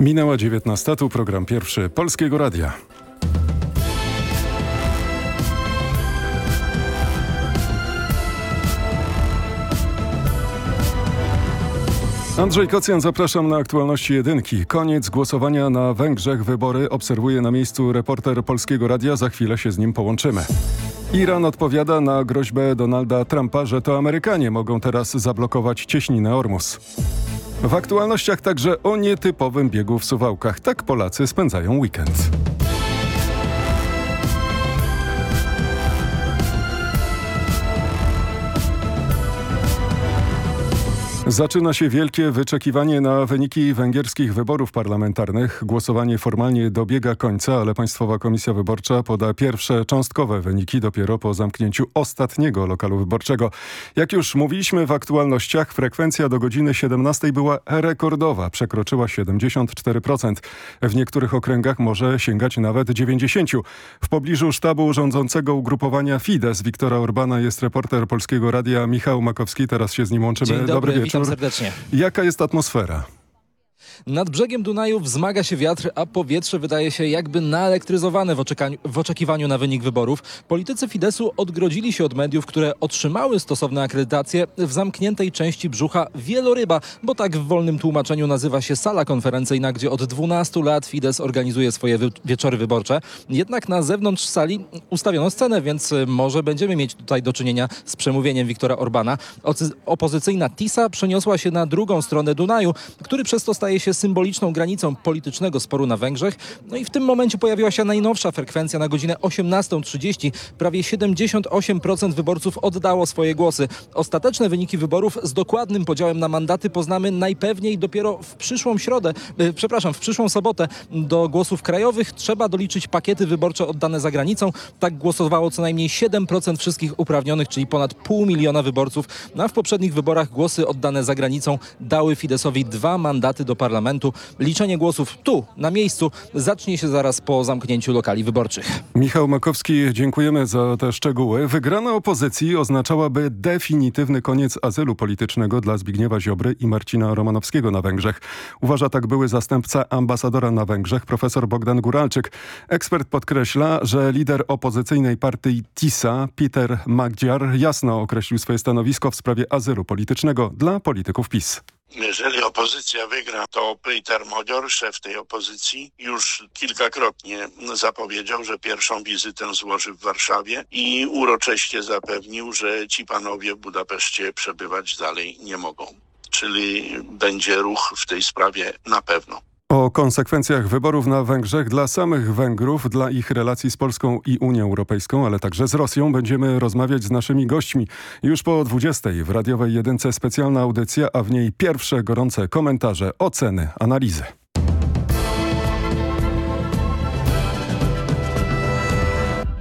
Minęła 19. Tu program pierwszy Polskiego Radia. Andrzej Kocjan, zapraszam na aktualności jedynki. Koniec głosowania na Węgrzech. Wybory obserwuje na miejscu reporter Polskiego Radia. Za chwilę się z nim połączymy. Iran odpowiada na groźbę Donalda Trumpa, że to Amerykanie mogą teraz zablokować cieśninę Ormus. W aktualnościach także o nietypowym biegu w Suwałkach. Tak Polacy spędzają weekend. Zaczyna się wielkie wyczekiwanie na wyniki węgierskich wyborów parlamentarnych. Głosowanie formalnie dobiega końca, ale Państwowa Komisja Wyborcza poda pierwsze cząstkowe wyniki dopiero po zamknięciu ostatniego lokalu wyborczego. Jak już mówiliśmy w aktualnościach, frekwencja do godziny 17 była rekordowa, przekroczyła 74%. W niektórych okręgach może sięgać nawet 90%. W pobliżu sztabu rządzącego ugrupowania Fidesz Wiktora Orbana jest reporter Polskiego Radia Michał Makowski. Teraz się z nim łączymy. Dzień dobry, Dobry wieczór. Witam serdecznie. Jaka jest atmosfera? Nad brzegiem Dunaju wzmaga się wiatr, a powietrze wydaje się jakby naelektryzowane w, w, oczekiwaniu na wynik wyborów. Politycy Fidesu odgrodzili się od mediów, które otrzymały stosowne akredytacje w zamkniętej części brzucha Wieloryba, bo tak w wolnym tłumaczeniu nazywa się sala konferencyjna, gdzie od 12 lat Fides organizuje swoje wy wieczory wyborcze. Jednak na zewnątrz sali ustawiono scenę, więc może będziemy mieć tutaj do czynienia z przemówieniem Wiktora Orbana. Opozycyjna TISA przeniosła się na drugą stronę Dunaju, który przez to staje się symboliczną granicą politycznego sporu na Węgrzech. No i w tym momencie pojawiła się najnowsza frekwencja na godzinę 18.30. Prawie 78% wyborców oddało swoje głosy. Ostateczne wyniki wyborów z dokładnym podziałem na mandaty poznamy najpewniej dopiero w przyszłą środę, e, przepraszam, w przyszłą sobotę. Do głosów krajowych trzeba doliczyć pakiety wyborcze oddane za granicą. Tak głosowało co najmniej 7% wszystkich uprawnionych, czyli ponad pół miliona wyborców. No a w poprzednich wyborach głosy oddane za granicą dały Fidesowi dwa mandaty do parlamentu parlamentu. Liczenie głosów tu, na miejscu, zacznie się zaraz po zamknięciu lokali wyborczych. Michał Makowski, dziękujemy za te szczegóły. Wygrana opozycji oznaczałaby definitywny koniec azylu politycznego dla Zbigniewa Ziobry i Marcina Romanowskiego na Węgrzech. Uważa tak były zastępca ambasadora na Węgrzech, profesor Bogdan Guralczyk. Ekspert podkreśla, że lider opozycyjnej partii TISA, Peter Magdziar, jasno określił swoje stanowisko w sprawie azylu politycznego dla polityków PiS. Jeżeli opozycja wygra, to Peter Modior, szef tej opozycji, już kilkakrotnie zapowiedział, że pierwszą wizytę złoży w Warszawie i uroczyście zapewnił, że ci panowie w Budapeszcie przebywać dalej nie mogą. Czyli będzie ruch w tej sprawie na pewno. O konsekwencjach wyborów na Węgrzech dla samych Węgrów, dla ich relacji z Polską i Unią Europejską, ale także z Rosją będziemy rozmawiać z naszymi gośćmi. Już po 20 w radiowej jedynce specjalna audycja, a w niej pierwsze gorące komentarze, oceny, analizy.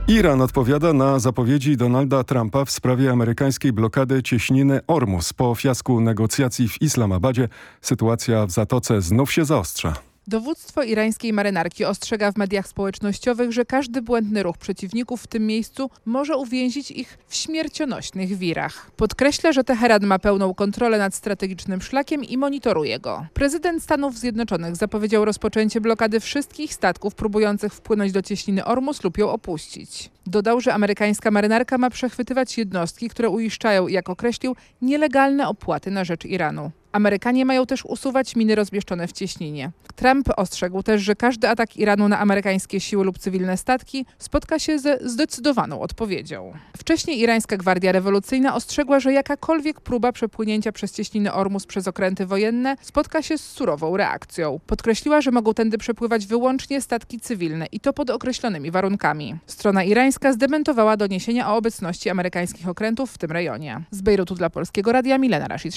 Iran odpowiada na zapowiedzi Donalda Trumpa w sprawie amerykańskiej blokady cieśniny Ormus. Po fiasku negocjacji w Islamabadzie sytuacja w Zatoce znów się zaostrza. Dowództwo irańskiej marynarki ostrzega w mediach społecznościowych, że każdy błędny ruch przeciwników w tym miejscu może uwięzić ich w śmiercionośnych wirach. Podkreśla, że Teheran ma pełną kontrolę nad strategicznym szlakiem i monitoruje go. Prezydent Stanów Zjednoczonych zapowiedział rozpoczęcie blokady wszystkich statków próbujących wpłynąć do cieśniny Ormus lub ją opuścić. Dodał, że amerykańska marynarka ma przechwytywać jednostki, które uiszczają, jak określił, nielegalne opłaty na rzecz Iranu. Amerykanie mają też usuwać miny rozmieszczone w cieśninie. Trump ostrzegł też, że każdy atak Iranu na amerykańskie siły lub cywilne statki spotka się ze zdecydowaną odpowiedzią. Wcześniej irańska Gwardia Rewolucyjna ostrzegła, że jakakolwiek próba przepłynięcia przez cieśninę Ormus przez okręty wojenne spotka się z surową reakcją. Podkreśliła, że mogą tędy przepływać wyłącznie statki cywilne i to pod określonymi warunkami. Strona irańska zdementowała doniesienia o obecności amerykańskich okrętów w tym rejonie. Z Bejrutu dla Polskiego Radia Milena Rashid.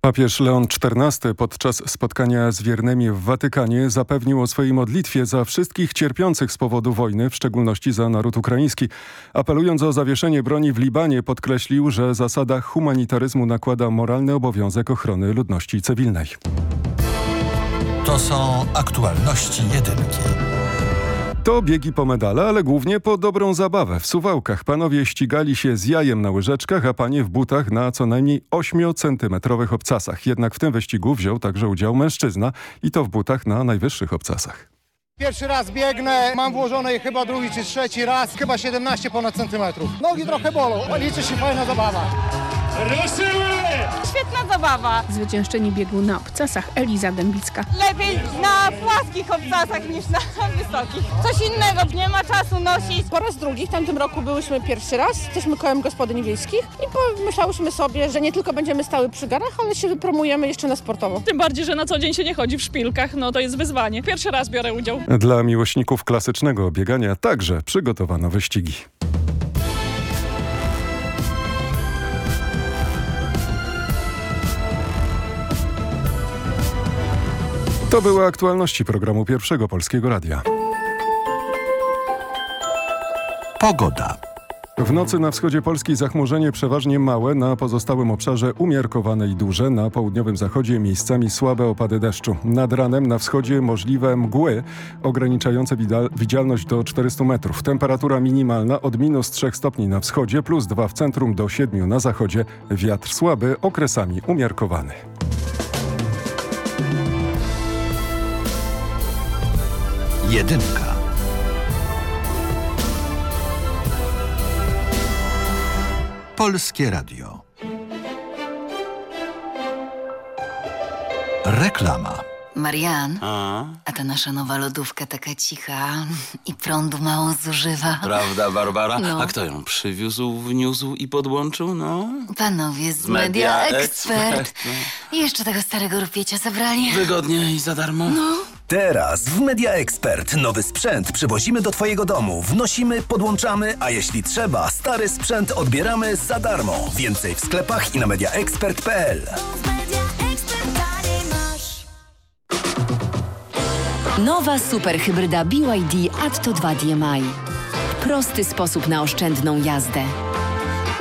Papież Leon XIV podczas spotkania z wiernymi w Watykanie zapewnił o swojej modlitwie za wszystkich cierpiących z powodu wojny, w szczególności za naród ukraiński. Apelując o zawieszenie broni w Libanie podkreślił, że zasada humanitaryzmu nakłada moralny obowiązek ochrony ludności cywilnej. To są aktualności jedynki. To biegi po medale, ale głównie po dobrą zabawę. W Suwałkach panowie ścigali się z jajem na łyżeczkach, a panie w butach na co najmniej 8-centymetrowych obcasach. Jednak w tym wyścigu wziął także udział mężczyzna i to w butach na najwyższych obcasach. Pierwszy raz biegnę, mam włożone chyba drugi czy trzeci raz, chyba 17 ponad centymetrów. Nogi trochę bolą, liczy się fajna zabawa. Świetna zabawa. Zwyciężczyni biegu na obcasach Eliza Dębicka. Lepiej na płaskich obcasach niż na wysokich. Coś innego, nie ma czasu nosić. Po raz drugi, w tamtym roku byłyśmy pierwszy raz, jesteśmy kołem gospodyń wiejskich i pomyślałyśmy sobie, że nie tylko będziemy stały przy garach, ale się wypromujemy jeszcze na sportowo. Tym bardziej, że na co dzień się nie chodzi w szpilkach, no to jest wyzwanie. Pierwszy raz biorę udział. Dla miłośników klasycznego biegania także przygotowano wyścigi. To były aktualności programu Pierwszego Polskiego Radia. Pogoda. W nocy na wschodzie Polski zachmurzenie przeważnie małe, na pozostałym obszarze umiarkowane i duże, na południowym zachodzie miejscami słabe opady deszczu. Nad ranem na wschodzie możliwe mgły ograniczające widzialność do 400 metrów. Temperatura minimalna od minus 3 stopni na wschodzie, plus 2 w centrum do 7 na zachodzie. Wiatr słaby, okresami umiarkowany. Jedynka. Polskie Radio. Reklama. Marian, a? a ta nasza nowa lodówka taka cicha i prądu mało zużywa. Prawda, Barbara? No. A kto ją przywiózł, wniósł i podłączył, no? Panowie z, Z Media, Media Expert. Expert, I jeszcze tego starego rupiecia zabrali. Wygodnie i za darmo? No. Teraz w Media Expert nowy sprzęt przywozimy do Twojego domu, wnosimy, podłączamy, a jeśli trzeba, stary sprzęt odbieramy za darmo. Więcej w sklepach i na mediaexpert.pl. Nowa superhybryda BYD Atto 2 DMI. Prosty sposób na oszczędną jazdę.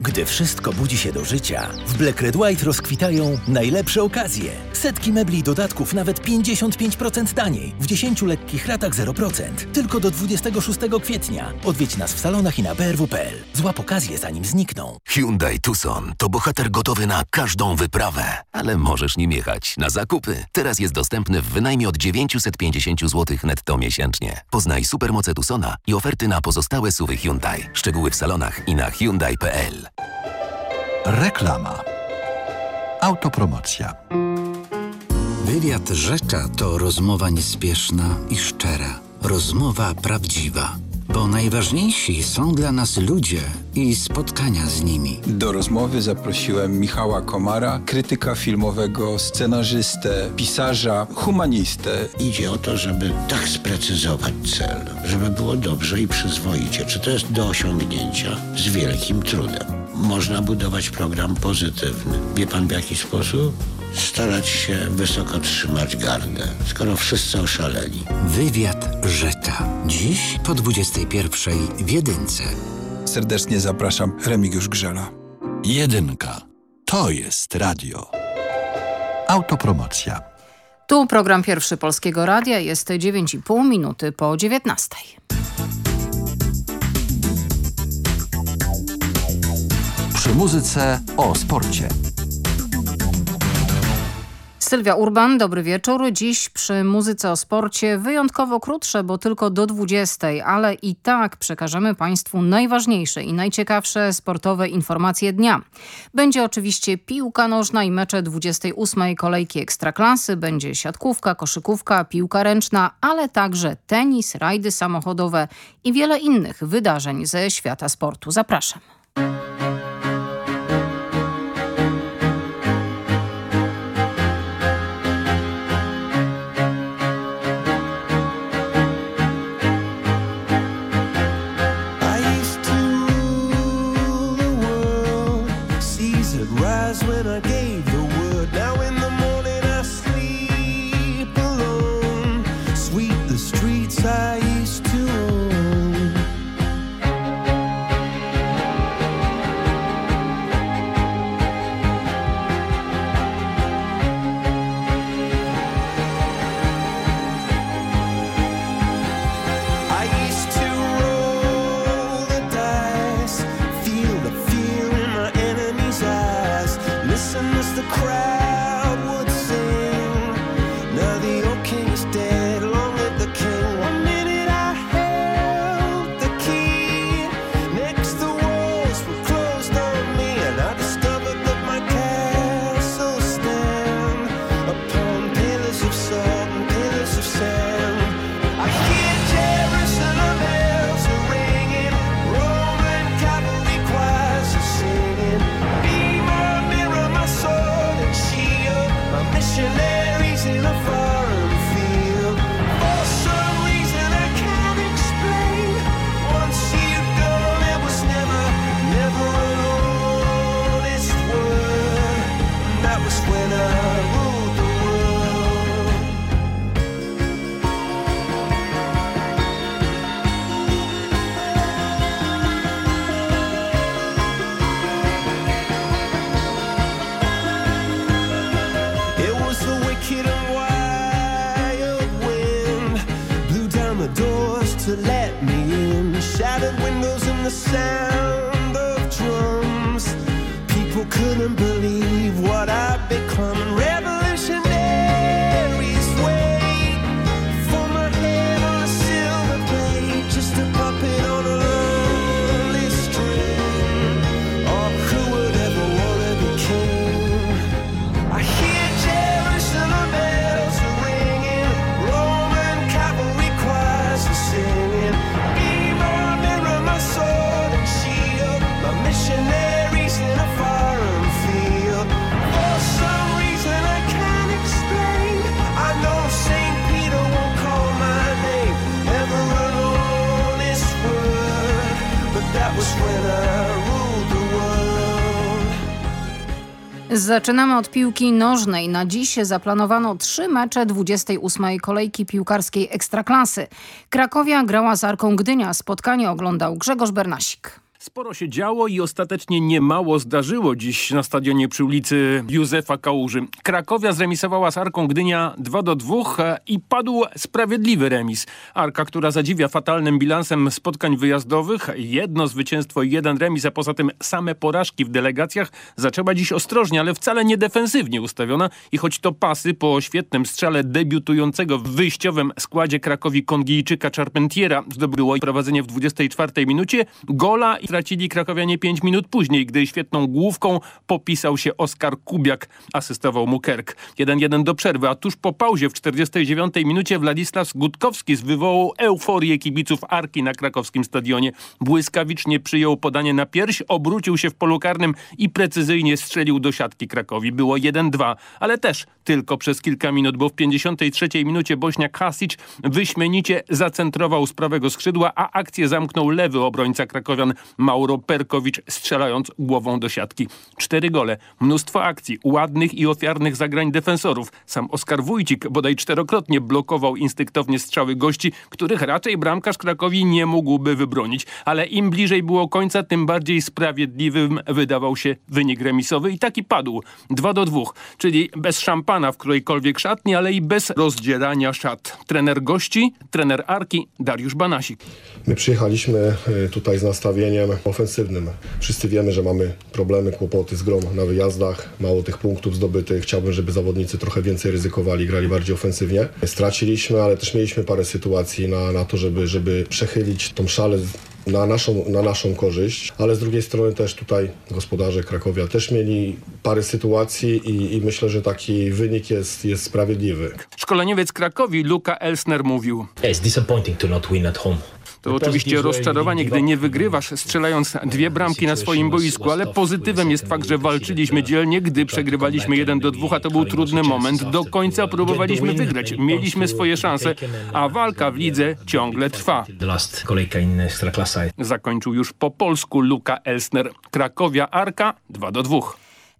Gdy wszystko budzi się do życia, w Black Red White rozkwitają najlepsze okazje. Setki mebli i dodatków nawet 55% taniej. W 10 lekkich ratach 0%. Tylko do 26 kwietnia. Odwiedź nas w salonach i na brw.pl. Złap okazję zanim znikną. Hyundai Tucson to bohater gotowy na każdą wyprawę. Ale możesz nim jechać na zakupy. Teraz jest dostępny w wynajmie od 950 zł netto miesięcznie. Poznaj supermoce Tucsona i oferty na pozostałe suwy Hyundai. Szczegóły w salonach i na Hyundai.pl. Reklama. Autopromocja. Wywiad Rzecza to rozmowa niespieszna i szczera. Rozmowa prawdziwa. Bo najważniejsi są dla nas ludzie i spotkania z nimi. Do rozmowy zaprosiłem Michała Komara, krytyka filmowego, scenarzystę, pisarza, humanistę. Idzie o to, żeby tak sprecyzować cel, żeby było dobrze i przyzwoicie. Czy to jest do osiągnięcia z wielkim trudem. Można budować program pozytywny. Wie pan w jaki sposób? Starać się wysoko trzymać gardę, skoro wszyscy oszaleli. Wywiad Rzecza. Dziś po 21 w Jedynce. Serdecznie zapraszam Remigiusz Grzela. Jedynka. To jest radio. Autopromocja. Tu program Pierwszy Polskiego Radia jest 9,5 minuty po 19. Przy muzyce o sporcie. Sylwia Urban, dobry wieczór. Dziś przy muzyce o sporcie wyjątkowo krótsze, bo tylko do 20, ale i tak przekażemy Państwu najważniejsze i najciekawsze sportowe informacje dnia. Będzie oczywiście piłka nożna i mecze 28 kolejki Ekstraklasy, będzie siatkówka, koszykówka, piłka ręczna, ale także tenis, rajdy samochodowe i wiele innych wydarzeń ze świata sportu. Zapraszam. Zaczynamy od piłki nożnej. Na dziś zaplanowano trzy mecze 28. kolejki piłkarskiej Ekstraklasy. Krakowia grała z Arką Gdynia. Spotkanie oglądał Grzegorz Bernasik. Sporo się działo i ostatecznie niemało zdarzyło dziś na stadionie przy ulicy Józefa Kałuży. Krakowia zremisowała z Arką Gdynia 2 do 2 i padł sprawiedliwy remis. Arka, która zadziwia fatalnym bilansem spotkań wyjazdowych, jedno zwycięstwo i jeden remis, a poza tym same porażki w delegacjach, zaczęła dziś ostrożnie, ale wcale nie defensywnie ustawiona i choć to pasy po świetnym strzale debiutującego w wyjściowym składzie Krakowi Kongijczyka Charpentiera zdobyło prowadzenie w 24 minucie, gola stracili krakowianie 5 minut później, gdy świetną główką popisał się Oskar Kubiak, asystował mu Kerk. 1-1 do przerwy, a tuż po pauzie w 49 minucie Władysław Gutkowski wywołał euforię kibiców Arki na krakowskim stadionie. Błyskawicznie przyjął podanie na pierś, obrócił się w polu karnym i precyzyjnie strzelił do siatki Krakowi. Było 1-2, ale też tylko przez kilka minut, bo w 53 minucie Bośniak Hasic wyśmienicie zacentrował z prawego skrzydła, a akcję zamknął lewy obrońca krakowian Mauro Perkowicz strzelając głową do siatki. Cztery gole, mnóstwo akcji, ładnych i ofiarnych zagrań defensorów. Sam Oskar Wójcik bodaj czterokrotnie blokował instynktownie strzały gości, których raczej bramkarz Krakowi nie mógłby wybronić. Ale im bliżej było końca, tym bardziej sprawiedliwym wydawał się wynik remisowy i taki padł. 2 do 2, czyli bez szampana w którejkolwiek szatni, ale i bez rozdzierania szat. Trener gości, trener Arki Dariusz Banasik. My przyjechaliśmy tutaj z nastawieniem ofensywnym. Wszyscy wiemy, że mamy problemy, kłopoty z grą na wyjazdach, mało tych punktów zdobytych. Chciałbym, żeby zawodnicy trochę więcej ryzykowali, grali bardziej ofensywnie. Straciliśmy, ale też mieliśmy parę sytuacji na, na to, żeby, żeby przechylić tą szalę na naszą, na naszą korzyść, ale z drugiej strony też tutaj gospodarze Krakowia też mieli parę sytuacji i, i myślę, że taki wynik jest, jest sprawiedliwy. Szkoleniowiec Krakowi Luka Elsner mówił. It's disappointing to not win at home. To oczywiście rozczarowanie, gdy nie wygrywasz, strzelając dwie bramki na swoim boisku, ale pozytywem jest fakt, że walczyliśmy dzielnie, gdy przegrywaliśmy 1 do 2, a to był trudny moment. Do końca próbowaliśmy wygrać, mieliśmy swoje szanse, a walka w lidze ciągle trwa. Zakończył już po polsku Luka Elsner. Krakowia Arka 2 do 2.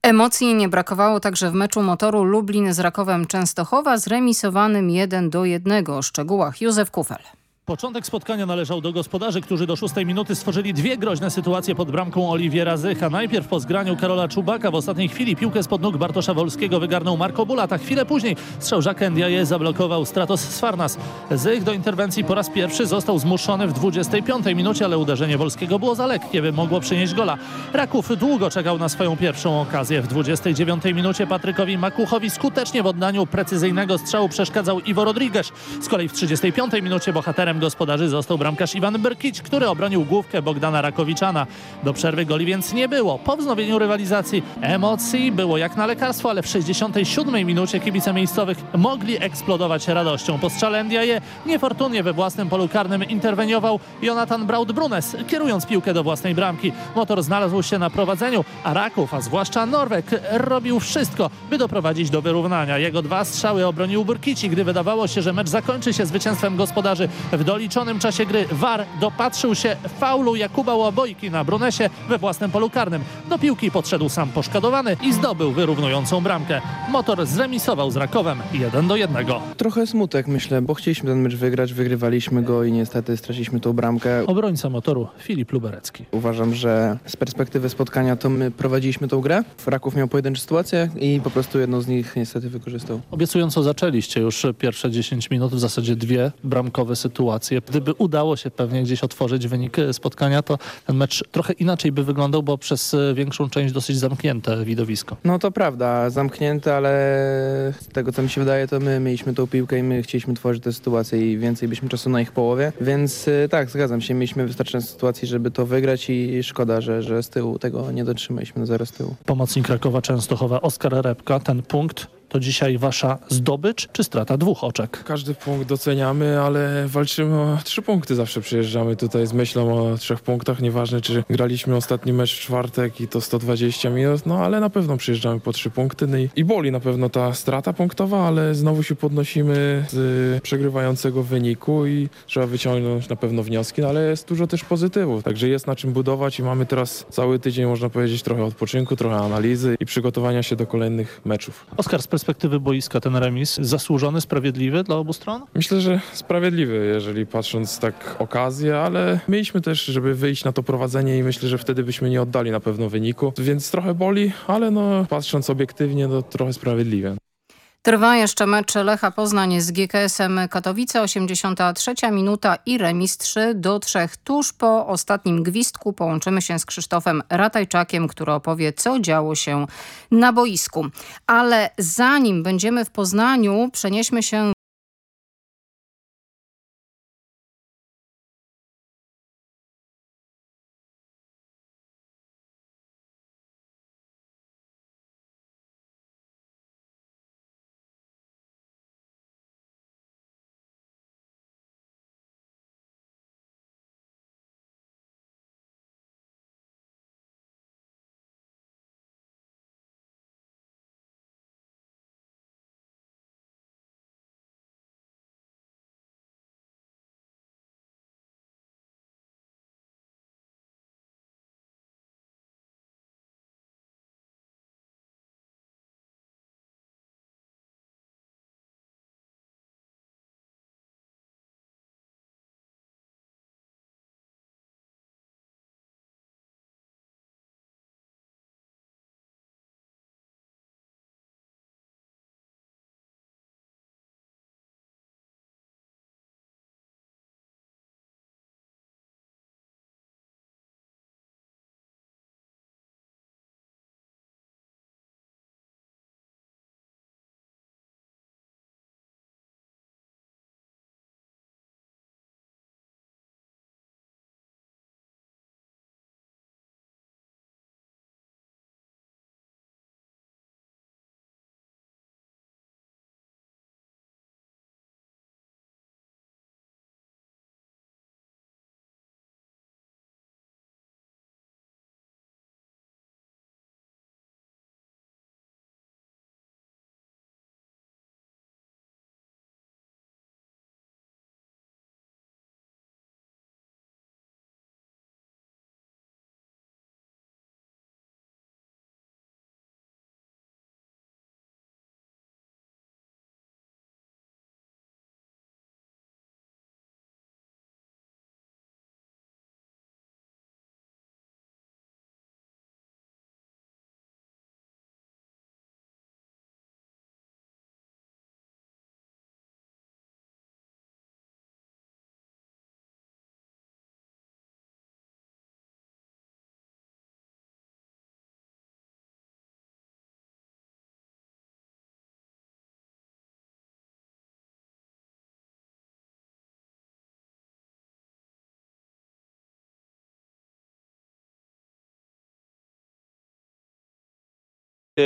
Emocji nie brakowało także w meczu motoru Lublin z Rakowem Częstochowa zremisowanym 1 do 1. O szczegółach Józef Kufel. Początek spotkania należał do gospodarzy, którzy do szóstej minuty stworzyli dwie groźne sytuacje pod bramką Oliwiera Zycha. Najpierw po zgraniu Karola Czubaka w ostatniej chwili piłkę spod nóg Bartosza Wolskiego wygarnął Marco Bulata. Chwilę później strzał Jacques Ndiaye zablokował Stratos Sfarnas. Zych do interwencji po raz pierwszy został zmuszony w 25 minucie, ale uderzenie Wolskiego było za lekkie, by mogło przynieść gola. Raków długo czekał na swoją pierwszą okazję. W 29 minucie Patrykowi Makuchowi skutecznie w oddaniu precyzyjnego strzału przeszkadzał Iwo Rodriguez. Z kolei w 35 minucie bohaterem gospodarzy został bramkarz Iwan Berkic, który obronił główkę Bogdana Rakowiczana. Do przerwy goli więc nie było. Po wznowieniu rywalizacji emocji było jak na lekarstwo, ale w 67 minucie kibice miejscowych mogli eksplodować radością. Po strzale Ndiaye niefortunnie we własnym polu karnym interweniował Jonathan Braut-Brunes, kierując piłkę do własnej bramki. Motor znalazł się na prowadzeniu, a Raków, a zwłaszcza Norwek, robił wszystko, by doprowadzić do wyrównania. Jego dwa strzały obronił Burkici, gdy wydawało się, że mecz zakończy się zwycięstwem gospodarzy. W doliczonym czasie gry VAR dopatrzył się faulu Jakuba Łabojki na Brunesie we własnym polu karnym. Do piłki podszedł sam poszkodowany i zdobył wyrównującą bramkę. Motor zremisował z Rakowem 1 do 1. Trochę smutek myślę, bo chcieliśmy ten mecz wygrać, wygrywaliśmy go i niestety straciliśmy tą bramkę. Obrońca motoru Filip Luberecki. Uważam, że z perspektywy spotkania to my prowadziliśmy tą grę. Raków miał pojedyncze sytuacje i po prostu jedną z nich niestety wykorzystał. Obiecująco zaczęliście już pierwsze 10 minut, w zasadzie dwie bramkowe sytuacje. Gdyby udało się pewnie gdzieś otworzyć wynik spotkania, to ten mecz trochę inaczej by wyglądał, bo przez większą część dosyć zamknięte widowisko. No to prawda, zamknięte, ale z tego co mi się wydaje, to my mieliśmy tą piłkę i my chcieliśmy tworzyć te sytuacje i więcej byliśmy czasu na ich połowie, więc tak, zgadzam się, mieliśmy wystarczająco sytuacji, żeby to wygrać i szkoda, że, że z tyłu tego nie dotrzymaliśmy na zero z tyłu. Pomocnik Krakowa Częstochowa Oskar Repka, ten punkt to dzisiaj wasza zdobycz czy strata dwóch oczek? Każdy punkt doceniamy, ale walczymy o trzy punkty. Zawsze przyjeżdżamy tutaj z myślą o trzech punktach. Nieważne, czy graliśmy ostatni mecz w czwartek i to 120 minut, no ale na pewno przyjeżdżamy po trzy punkty. No i, i boli na pewno ta strata punktowa, ale znowu się podnosimy z przegrywającego wyniku i trzeba wyciągnąć na pewno wnioski, no ale jest dużo też pozytywów. Także jest na czym budować i mamy teraz cały tydzień, można powiedzieć, trochę odpoczynku, trochę analizy i przygotowania się do kolejnych meczów. Oskar, z perspektywy boiska ten remis zasłużony, sprawiedliwy dla obu stron? Myślę, że sprawiedliwy, jeżeli patrząc tak okazję, ale mieliśmy też, żeby wyjść na to prowadzenie i myślę, że wtedy byśmy nie oddali na pewno wyniku, więc trochę boli, ale no patrząc obiektywnie, to trochę sprawiedliwie. Trwa jeszcze mecz Lecha Poznań z GKS-em Katowice, 83 minuta i remis 3 do 3. Tuż po ostatnim gwizdku połączymy się z Krzysztofem Ratajczakiem, który opowie, co działo się na boisku. Ale zanim będziemy w Poznaniu, przenieśmy się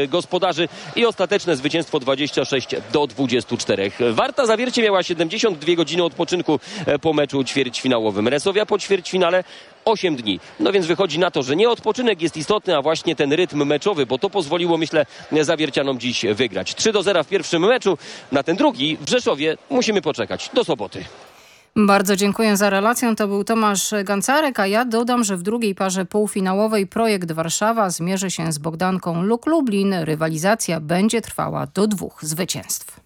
gospodarzy i ostateczne zwycięstwo 26 do 24. Warta Zawiercie miała 72 godziny odpoczynku e, po meczu ćwierćfinałowym. Resowia po ćwierćfinale 8 dni. No więc wychodzi na to, że nie odpoczynek jest istotny, a właśnie ten rytm meczowy, bo to pozwoliło, myślę, zawiercianom dziś wygrać. 3 do 0 w pierwszym meczu, na ten drugi w Rzeszowie musimy poczekać do soboty. Bardzo dziękuję za relację. To był Tomasz Gancarek, a ja dodam, że w drugiej parze półfinałowej projekt Warszawa zmierzy się z Bogdanką Luk Lublin. Rywalizacja będzie trwała do dwóch zwycięstw.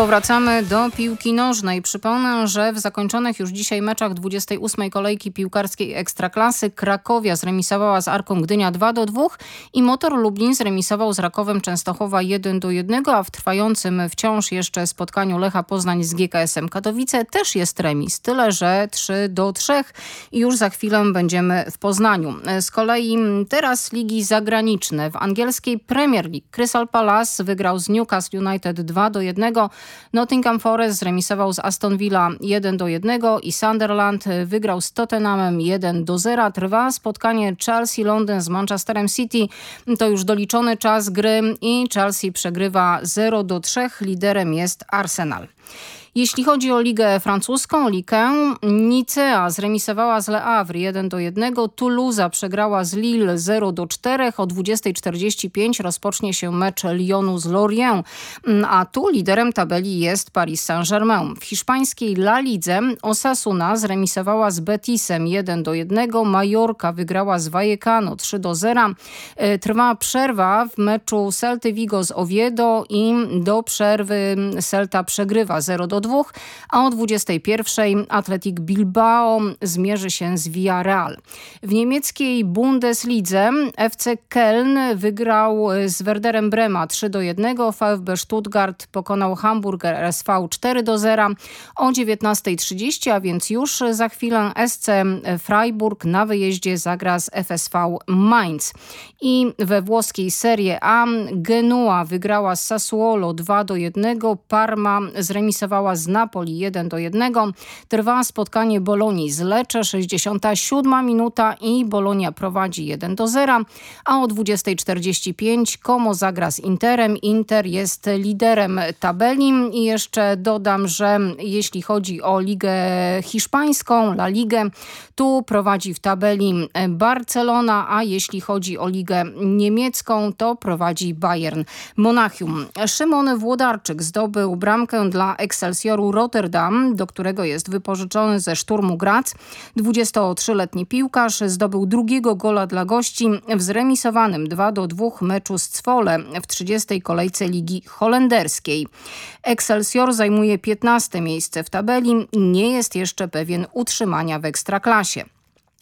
Powracamy do piłki nożnej. Przypomnę, że w zakończonych już dzisiaj meczach 28. kolejki piłkarskiej Ekstraklasy Krakowia zremisowała z Arką Gdynia 2 do 2 i Motor Lublin zremisował z Rakowem Częstochowa 1 do 1, a w trwającym wciąż jeszcze spotkaniu Lecha Poznań z GKS-em Katowice też jest remis, tyle że 3 do 3 i już za chwilę będziemy w Poznaniu. Z kolei teraz ligi zagraniczne. W angielskiej Premier League Crystal Palace wygrał z Newcastle United 2 do 1, Nottingham Forest zremisował z Aston Villa 1 do 1 i Sunderland wygrał z Tottenhamem 1 do 0. Trwa spotkanie Chelsea Londyn z Manchesterem City. To już doliczony czas gry i Chelsea przegrywa 0 do 3. Liderem jest Arsenal. Jeśli chodzi o ligę francuską, ligę Nicea zremisowała z Le Havre 1 do 1, Toulouse przegrała z Lille 0 do 4, o 20.45 rozpocznie się mecz Lyonu z Lorient, a tu liderem tabeli jest Paris Saint-Germain. W hiszpańskiej La Lidze Osasuna zremisowała z Betisem 1 do 1, Majorka wygrała z Vallecano 3 do 0. Trwa przerwa w meczu Celty Vigo z Oviedo i do przerwy Celta przegrywa 0 do 2, a o 21 Atletic Bilbao zmierzy się z Villarreal. W niemieckiej Bundeslidze FC Köln wygrał z Werderem Brema 3 do 1, VfB Stuttgart pokonał Hamburger SV 4 do 0. O 19.30, a więc już za chwilę SC Freiburg na wyjeździe zagra z FSV Mainz. I we włoskiej Serie A Genua wygrała z Sassuolo 2 do 1, Parma zremisowała z Napoli 1 do 1. Trwa spotkanie Bolonii z Lecce 67 minuta i Bolonia prowadzi 1 do 0, a o 20.45 Como zagra z Interem. Inter jest liderem tabeli i jeszcze dodam, że jeśli chodzi o Ligę Hiszpańską, La Ligę, tu prowadzi w tabeli Barcelona, a jeśli chodzi o Ligę Niemiecką, to prowadzi Bayern Monachium. Szymon Włodarczyk zdobył bramkę dla Excelsioru Rotterdam, do którego jest wypożyczony ze Szturmu Graz. 23-letni piłkarz zdobył drugiego gola dla gości w zremisowanym 2 do 2 meczu z Cwole w 30. kolejce Ligi Holenderskiej. Excelsior zajmuje 15 miejsce w tabeli i nie jest jeszcze pewien utrzymania w Ekstraklasie.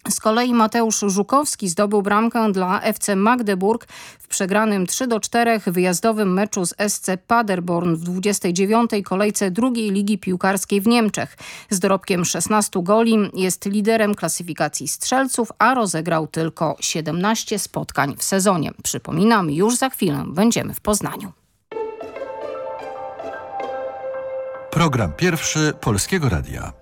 Z kolei Mateusz Żukowski zdobył bramkę dla FC Magdeburg w przegranym 3 do 4 wyjazdowym meczu z SC Paderborn w 29. kolejce drugiej ligi piłkarskiej w Niemczech. Z dorobkiem 16 goli jest liderem klasyfikacji strzelców, a rozegrał tylko 17 spotkań w sezonie. Przypominam, już za chwilę będziemy w Poznaniu. Program pierwszy Polskiego Radia.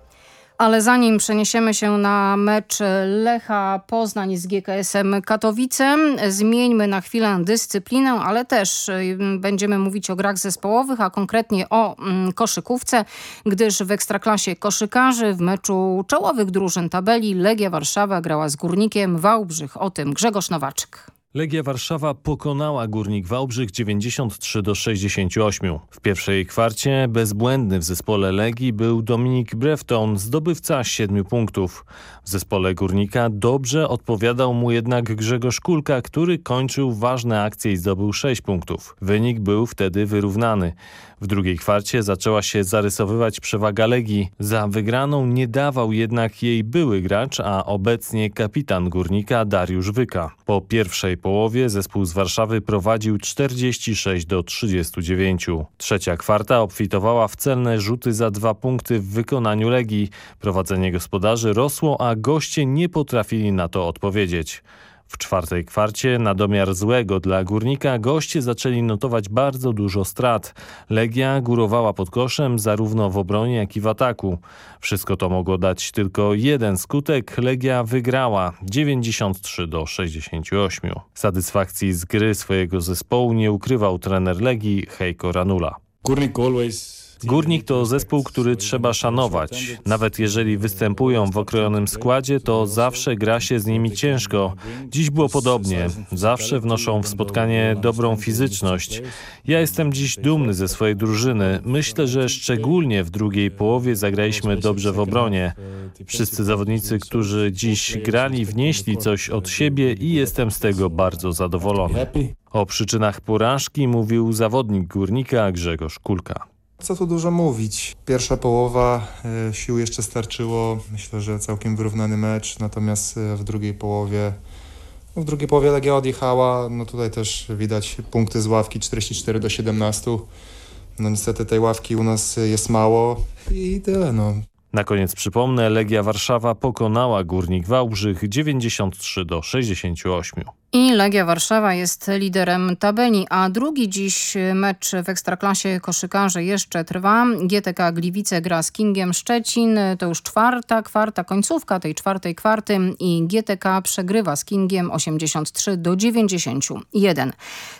Ale zanim przeniesiemy się na mecz Lecha Poznań z GKS-em Katowice, zmieńmy na chwilę dyscyplinę, ale też będziemy mówić o grach zespołowych, a konkretnie o koszykówce, gdyż w Ekstraklasie koszykarzy w meczu czołowych drużyn tabeli Legia Warszawa grała z Górnikiem Wałbrzych. O tym Grzegorz Nowaczek. Legia Warszawa pokonała Górnik Wałbrzych 93 do 68. W pierwszej kwarcie bezbłędny w zespole Legii był Dominik Brefton, zdobywca 7 punktów. W zespole Górnika dobrze odpowiadał mu jednak Grzegorz Kulka, który kończył ważne akcje i zdobył 6 punktów. Wynik był wtedy wyrównany. W drugiej kwarcie zaczęła się zarysowywać przewaga Legii. Za wygraną nie dawał jednak jej były gracz, a obecnie kapitan Górnika Dariusz Wyka. Po pierwszej połowie zespół z Warszawy prowadził 46 do 39. Trzecia kwarta obfitowała w celne rzuty za dwa punkty w wykonaniu Legii. Prowadzenie gospodarzy rosło, a goście nie potrafili na to odpowiedzieć. W czwartej kwarcie na domiar złego dla Górnika goście zaczęli notować bardzo dużo strat. Legia górowała pod koszem zarówno w obronie jak i w ataku. Wszystko to mogło dać tylko jeden skutek. Legia wygrała 93 do 68. Satysfakcji z gry swojego zespołu nie ukrywał trener Legii Heiko Ranula. Górnik always Górnik to zespół, który trzeba szanować. Nawet jeżeli występują w okrojonym składzie, to zawsze gra się z nimi ciężko. Dziś było podobnie. Zawsze wnoszą w spotkanie dobrą fizyczność. Ja jestem dziś dumny ze swojej drużyny. Myślę, że szczególnie w drugiej połowie zagraliśmy dobrze w obronie. Wszyscy zawodnicy, którzy dziś grali, wnieśli coś od siebie i jestem z tego bardzo zadowolony. O przyczynach porażki mówił zawodnik Górnika Grzegorz Kulka. Co tu dużo mówić. Pierwsza połowa e, sił jeszcze starczyło. Myślę, że całkiem wyrównany mecz. Natomiast e, w drugiej połowie w drugiej połowie Legia odjechała. No tutaj też widać punkty z ławki 44 do 17. No niestety tej ławki u nas jest mało i tyle no. Na koniec przypomnę, Legia Warszawa pokonała Górnik Wałbrzych 93 do 68. I Legia Warszawa jest liderem tabeli, a drugi dziś mecz w Ekstraklasie koszykarzy jeszcze trwa. GTK Gliwice gra z Kingiem Szczecin. To już czwarta, kwarta, końcówka tej czwartej kwarty i GTK przegrywa z Kingiem 83 do 91.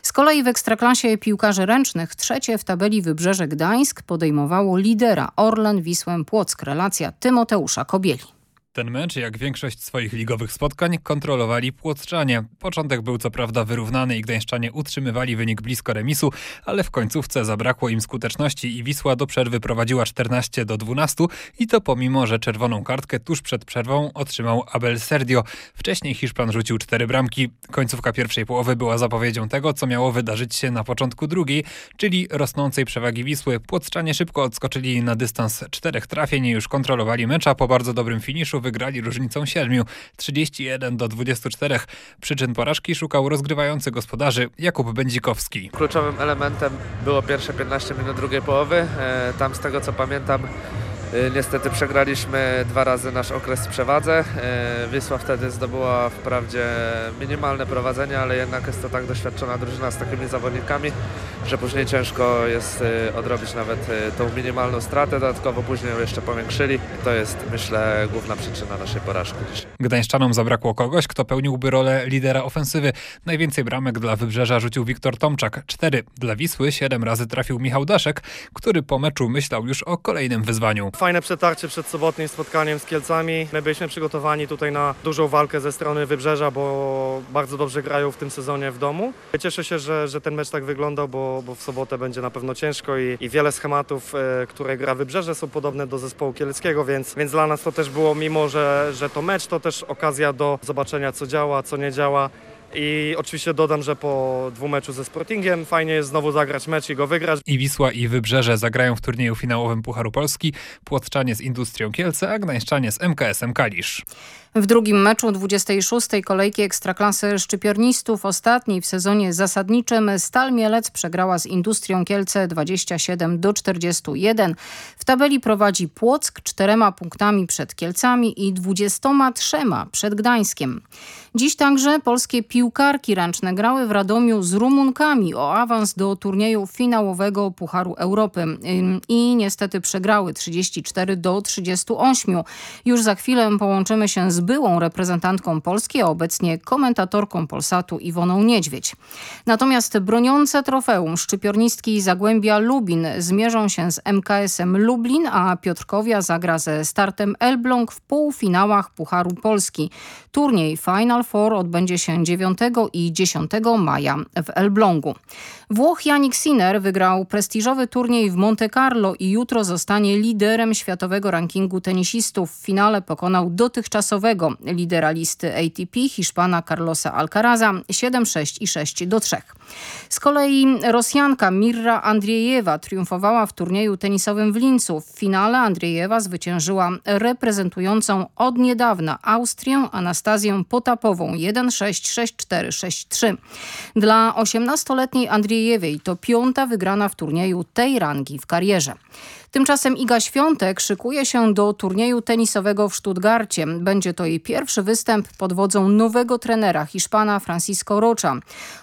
Z kolei w Ekstraklasie piłkarzy ręcznych trzecie w tabeli Wybrzeże Gdańsk podejmowało lidera Orlen Wisłę Płock. Relacja Tymoteusza Kobieli. Ten mecz, jak większość swoich ligowych spotkań, kontrolowali Płotczanie. Początek był co prawda wyrównany i Gdańszczanie utrzymywali wynik blisko remisu, ale w końcówce zabrakło im skuteczności i Wisła do przerwy prowadziła 14 do 12 i to pomimo, że czerwoną kartkę tuż przed przerwą otrzymał Abel Serdio. Wcześniej Hiszpan rzucił cztery bramki. Końcówka pierwszej połowy była zapowiedzią tego, co miało wydarzyć się na początku drugiej, czyli rosnącej przewagi Wisły. Płotczanie szybko odskoczyli na dystans czterech trafień i już kontrolowali mecz, a po bardzo dobrym finiszu wygrali różnicą 7, 31 do 24. Przyczyn porażki szukał rozgrywający gospodarzy Jakub Będzikowski. Kluczowym elementem było pierwsze 15 minut drugiej połowy. E, Tam z tego co pamiętam niestety przegraliśmy dwa razy nasz okres w przewadze. E, Wisła wtedy zdobyła wprawdzie minimalne prowadzenie, ale jednak jest to tak doświadczona drużyna z takimi zawodnikami, że później ciężko jest e, odrobić nawet tą minimalną stratę. Dodatkowo później ją jeszcze powiększyli. To jest myślę główna przyczyna naszej porażki dzisiaj. Gdańszczanom zabrakło kogoś, kto pełniłby rolę lidera ofensywy. Najwięcej bramek dla Wybrzeża rzucił Wiktor Tomczak. 4 dla Wisły, 7 razy trafił Michał Daszek, który po meczu myślał już o kolejnym wyzwaniu. Fajne przetarcie przed sobotnim spotkaniem z Kielcami. My byliśmy przygotowani tutaj na dużą walkę ze strony Wybrzeża, bo bardzo dobrze grają w tym sezonie w domu. Cieszę się, że, że ten mecz tak wyglądał, bo, bo w sobotę będzie na pewno ciężko i, i wiele schematów, e, które gra Wybrzeże są podobne do zespołu kieleckiego, więc, więc dla nas to też było, mimo że, że to mecz, to też okazja do zobaczenia co działa, co nie działa. I oczywiście dodam, że po dwumeczu ze Sportingiem fajnie jest znowu zagrać mecz i go wygrać. I Wisła i Wybrzeże zagrają w turnieju finałowym Pucharu Polski, Płotczanie z Industrią Kielce, a Gdańszczanie z MKS-em Kalisz. W drugim meczu 26. kolejki Ekstraklasy Szczypiornistów, ostatniej w sezonie zasadniczym, Stal Mielec przegrała z Industrią Kielce 27 do 41. W tabeli prowadzi Płock czterema punktami przed Kielcami i 23 przed Gdańskiem. Dziś także polskie piłkarki ręczne grały w Radomiu z Rumunkami o awans do turnieju finałowego Pucharu Europy i niestety przegrały 34 do 38. Już za chwilę połączymy się z byłą reprezentantką Polski, a obecnie komentatorką Polsatu Iwoną Niedźwiedź. Natomiast broniące trofeum szczypiornistki Zagłębia Lubin zmierzą się z MKS-em Lublin, a Piotrkowia zagra ze startem Elbląg w półfinałach Pucharu Polski. Turniej Final Four odbędzie się 9 i 10 maja w Elblągu. Włoch Janik Sinner wygrał prestiżowy turniej w Monte Carlo i jutro zostanie liderem światowego rankingu tenisistów. W finale pokonał dotychczasowego lidera listy ATP Hiszpana Carlosa Alcaraza 7-6 i 6 do 3. Z kolei Rosjanka Mirra Andriejewa triumfowała w turnieju tenisowym w Lincu. W finale Andriejewa zwyciężyła reprezentującą od niedawna Austrię Anastazję Potapową 1-6-6-4-6-3. Dla 18-letniej Andriejewej to piąta wygrana w turnieju tej rangi w karierze. Tymczasem Iga Świątek szykuje się do turnieju tenisowego w Stuttgarcie. Będzie to jej pierwszy występ pod wodzą nowego trenera Hiszpana Francisco Rocha.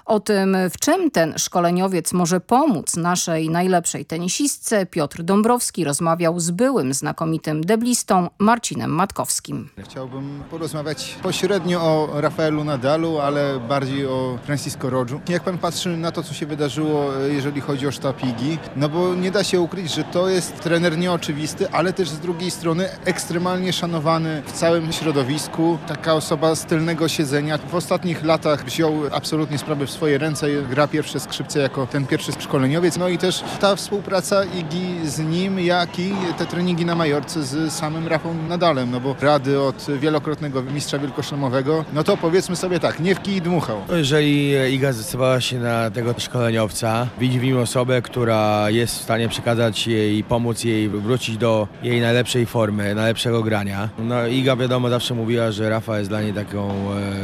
O tym, w czym ten szkoleniowiec może pomóc naszej najlepszej tenisistce, Piotr Dąbrowski rozmawiał z byłym znakomitym deblistą Marcinem Matkowskim. Chciałbym porozmawiać pośrednio o Rafaelu Nadalu, ale bardziej o Francisco Roju. Jak pan patrzy na to, co się wydarzyło, jeżeli chodzi o sztab Igi, no bo nie da się ukryć, że to jest trener nieoczywisty, ale też z drugiej strony ekstremalnie szanowany w całym środowisku. Taka osoba z tylnego siedzenia. W ostatnich latach wziął absolutnie sprawy w swoje ręce. Gra pierwsze skrzypce jako ten pierwszy szkoleniowiec. No i też ta współpraca Igi z nim, jak i te treningi na Majorce z samym Rafą Nadalem. No bo rady od wielokrotnego mistrza wielkoszlemowego, no to powiedzmy sobie tak, nie w kij dmuchał. Jeżeli Iga zdecydowała się na tego szkoleniowca, widzi w nim osobę, która jest w stanie przekazać jej pomoc pomóc jej wrócić do jej najlepszej formy, najlepszego grania. No Iga wiadomo zawsze mówiła, że Rafa jest dla niej taką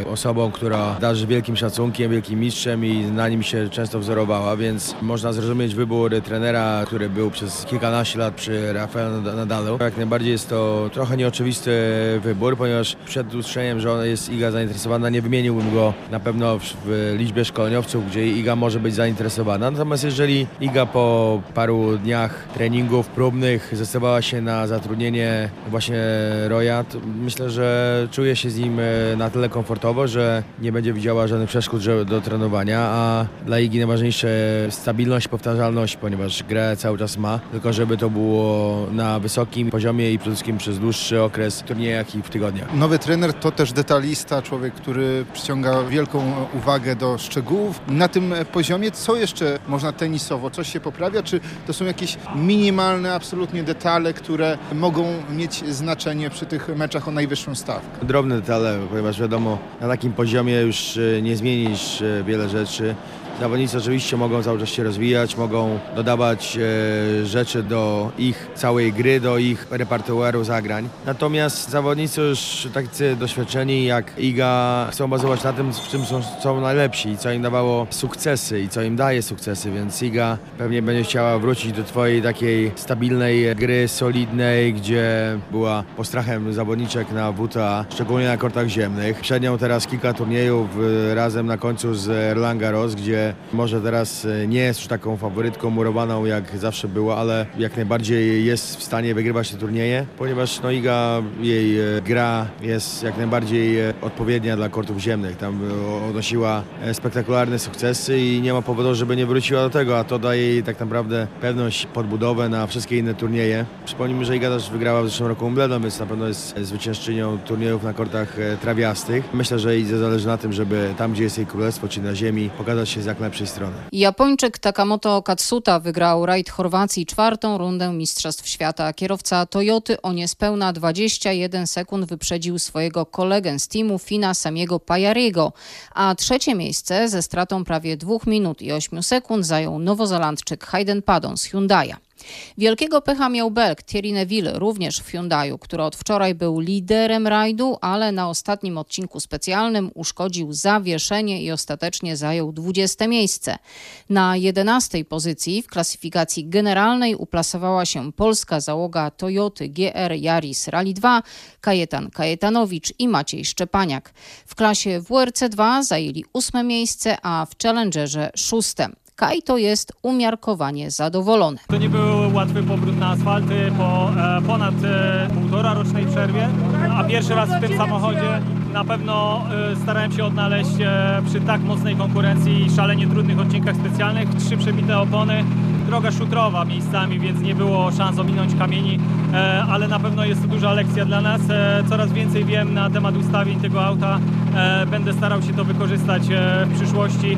e, osobą, która darzy wielkim szacunkiem, wielkim mistrzem i na nim się często wzorowała, więc można zrozumieć wybór trenera, który był przez kilkanaście lat przy Rafaelu Nadalu. Jak najbardziej jest to trochę nieoczywisty wybór, ponieważ przed ustrzeniem, że ona jest Iga zainteresowana, nie wymieniłbym go na pewno w, w liczbie szkoleniowców, gdzie Iga może być zainteresowana. Natomiast jeżeli Iga po paru dniach treningów próbnych zdecydowała się na zatrudnienie właśnie Roya, to myślę, że czuje się z nim e, na tyle komfortowo, że nie będzie widziała żadnych przeszkód do trenowania, a dla Igi najważniejsze stabilność, powtarzalność, ponieważ grę cały czas ma, tylko żeby to było na wysokim poziomie i przede wszystkim przez dłuższy okres w turniejach i w tygodniach. Nowy trener to też detalista, człowiek, który przyciąga wielką uwagę do szczegółów. Na tym poziomie co jeszcze można tenisowo? Coś się poprawia? Czy to są jakieś minimalne absolutnie detale, które mogą mieć znaczenie przy tych meczach o najwyższą stawkę? Drobne detale, ponieważ wiadomo, na takim poziomie już e, nie zmienisz e, wiele rzeczy. Zawodnicy oczywiście mogą cały czas się rozwijać, mogą dodawać e, rzeczy do ich całej gry, do ich repertuaru zagrań. Natomiast zawodnicy już tacy doświadczeni jak Iga chcą bazować na tym, w czym są, są najlepsi i co im dawało sukcesy i co im daje sukcesy, więc Iga pewnie będzie chciała wrócić do twojej takiej stabilnej gry, solidnej, gdzie była postrachem zawodniczek na WTA, szczególnie na kortach ziemnych. Przed nią teraz kilka turniejów e, razem na końcu z Roland Garros, gdzie może teraz e, nie jest już taką faworytką murowaną jak zawsze była, ale jak najbardziej jest w stanie wygrywać te turnieje, ponieważ no Iga, jej e, gra jest jak najbardziej e, odpowiednia dla kortów ziemnych. Tam odnosiła spektakularne sukcesy i nie ma powodu, żeby nie wróciła do tego, a to daje jej tak naprawdę pewność, podbudowę na wszystkie inne turnieje. Przypomnijmy, że Iga też wygrała w zeszłym roku Wimbledon, więc na pewno jest zwyciężczynią turniejów na kortach trawiastych. Myślę, że jej zależy na tym, żeby tam, gdzie jest jej królestwo, czy na ziemi, pokazać się z jak najlepszej strony. Japończyk Takamoto Katsuta wygrał rajd Chorwacji czwartą rundę Mistrzostw Świata. Kierowca Toyoty o niespełna 21 sekund wyprzedził swojego kolegę z teamu Fina Samiego Pajariego, a trzecie miejsce ze stratą prawie 2 minut i 8 sekund zajął nowozelandczyk Hayden Paddon z Hyundai'a. Wielkiego pecha miał Belg Thierry Neville, również w Hyundaiu, który od wczoraj był liderem rajdu, ale na ostatnim odcinku specjalnym uszkodził zawieszenie i ostatecznie zajął 20 miejsce. Na 11 pozycji w klasyfikacji generalnej uplasowała się polska załoga Toyoty GR Yaris Rally 2, Kajetan Kajetanowicz i Maciej Szczepaniak. W klasie WRC2 zajęli ósme miejsce, a w Challengerze szóste. Kajto jest umiarkowanie zadowolony. To nie był łatwy powrót na asfalty po e, ponad e, półtora rocznej przerwie, a pierwszy raz w tym samochodzie na pewno e, starałem się odnaleźć e, przy tak mocnej konkurencji i szalenie trudnych odcinkach specjalnych. Trzy przebite opony, droga szutrowa miejscami, więc nie było szans ominąć kamieni, e, ale na pewno jest to duża lekcja dla nas. E, coraz więcej wiem na temat ustawień tego auta. Będę starał się to wykorzystać w przyszłości.